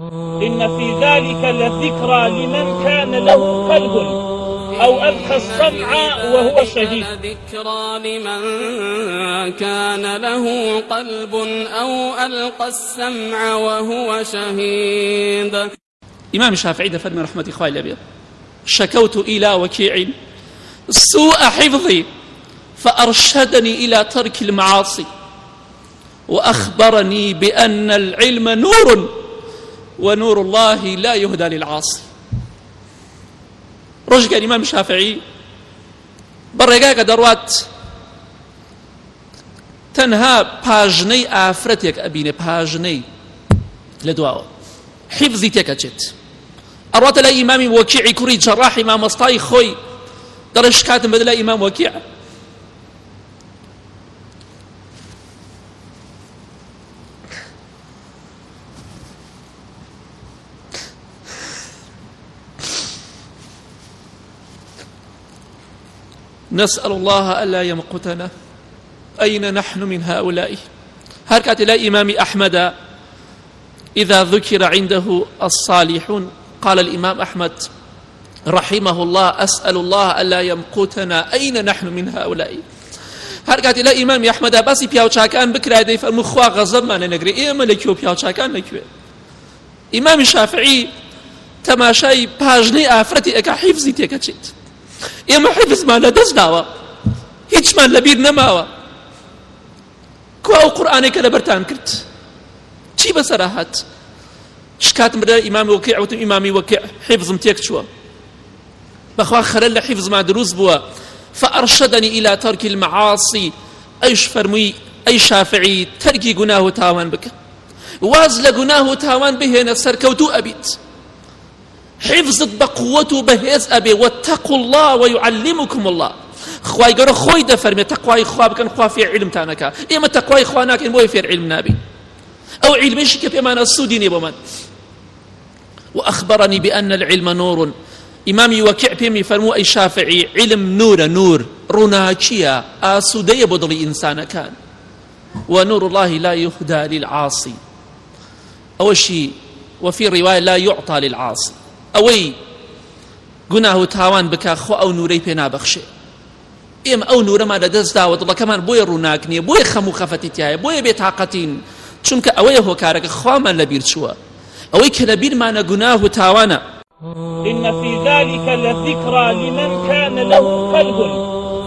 إن في ذلك لذكرى لمن كان له قلب أو ألقى السمع وهو شهيد ذكرى لمن كان له قلب أو ألقى السمع وهو شهيد إمام الشافعي دفن رحمة إخوة الأبيض شكوت إلى وكيع سوء حفظي فأرشدني إلى ترك المعاصي وأخبرني بأن العلم نور ونور الله لا يهدى للعاصي ڕۆژگە ئیمام شافعی بە ڕێگاکە دەڕوات تەنها پاژنەی ئافرەتێک ئەبینێ پاژنەی لە دواوە حیبزی تێکەچێت ئەڕاتە لە ئیمامی وەکیعی کوری جەڕاحی مامەستای خۆی دەڕێش کاتم بەدە لە ئیمام وەکیە نسأل الله ألا يمقتنا أين نحن من هؤلاء هركات إلى إمام أحمد إذا ذكر عنده الصالحون قال الإمام أحمد رحمه الله أسأل الله ألا يمقتنا أين نحن من هؤلاء هەرکاتی لە ئیمامی ئەحمەدا باسی پیاوچاکان بکرای دەی فەرمو خوا غەزەمانە نەگری ئێمە لەکوێ پیاوچاکان لەکوێ ئیمامی شافعی تەماشای پاژنەی ئافرەتی ئەکا حیفزی تێکەچیت ئێمە حیفزمان لە دەست داوە هیچمان لەبیر نەماوە کواو قورآانێکە لە بەرتان کرد چی بەسەرا هات شکاتم بدە ئیمامی وەکی ئەوتم ئیمامی وەکی حیفزم تێک چووە بەخوا خەرە لە حیفزمان دروست بووە فأرشدني إلى ترك المعاصي أيش فرمي أي شافعي تركي گناه تاوان بك واز لە گوناه و تاوان بهێنە سەرکەوتو ئەبیت حفظت بقوة وبهز أبي واتقوا الله ويعلمكم الله خواي قرو خوي دفرمي تقوى إخوا بكن خوا في علم تانكا إما تقوى إخوانك إن بوي في علم نابي أو علم شك بمعنى السوديني بمن وأخبرني بأن العلم نور إمامي وكع بيمي فرمو أي شافعي علم نور نور روناكية آسودية بدلي إنسان كان ونور الله لا يهدى للعاصي أول شيء وفي رواية لا يعطى للعاصي ئەوەی گوناه و تاوان بکە خۆ ئەو نورەی پێ نابەخشێ ئێمە ئەو نورەمان لە دەست داوە دڵەکەمان بۆیە ڕووناکنیە بۆیە خەم و خەفەتی تایە بۆیە بێتاقەتین چونکە ئەوەیە هۆکارەکە خوامان لە بیر چووە ئەوەی کە لە بیرمانە گوناه و تاوانە إن في ذلك لذكرى لمن كان له قلب